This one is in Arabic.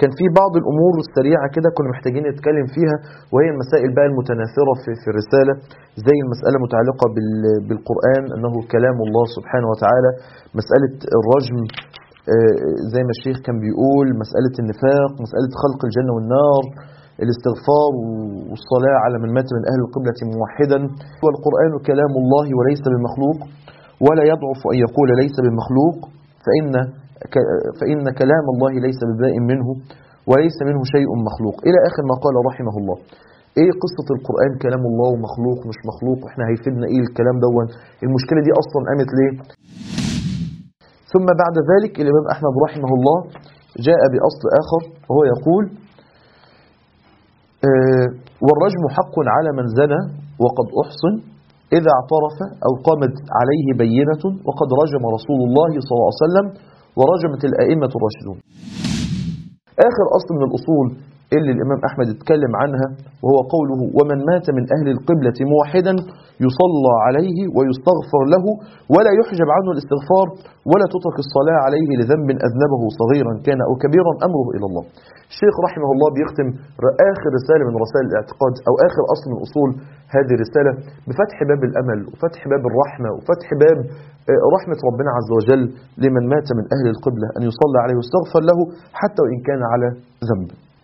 كان في بعض الأمور السريعة كده كنا محتاجين نتكلم فيها وهي المسائل بقى المتناثرة في, الرسالة زي المسألة متعلقة بال- بالقرآن أنه كلام الله سبحانه وتعالى مسألة الرجم آه، زي ما الشيخ كان بيقول مسألة النفاق مسألة خلق الجنة والنار الاستغفار والصلاة على من مات من أهل القبلة موحدا. والقرآن كلام الله وليس بمخلوق ولا يضعف أن يقول ليس بمخلوق فإن فإن كلام الله ليس ببائن منه وليس منه شيء مخلوق. إلى آخر ما قال رحمه الله إيه قصة القرآن؟ كلام الله ومخلوق مش مخلوق؟ وإحنا هيفيدنا إيه الكلام دون المشكلة دي أصلا قامت ليه؟ ثم بعد ذلك الإمام أحمد رحمه الله جاء بأصل آخر وهو يقول آه، والرجم حق على من زنى وقد أحصن إذا اعترف أو قامت عليه بينة وقد رجم رسول الله صلى الله عليه وسلم ورجمت الأئمة الراشدون. آخر أصل من الأصول اللي الإمام أحمد اتكلم عنها وهو قوله ومن مات من أهل القبلة موحدا يصلى عليه ويستغفر له ولا يحجب عنه الاستغفار ولا تترك الصلاة عليه لذنب أذنبه صغيرا كان أو كبيرا أمره إلى الله. الشيخ رحمه الله بيختم آخر رسالة من رسائل الاعتقاد أو آخر أصل من أصول هذه الرسالة بفتح باب الأمل وفتح باب الرحمة وفتح باب آه، رحمة ربنا عز وجل لمن مات من أهل القبلة أن يصلى عليه ويستغفر له حتى وإن كان على ذنب.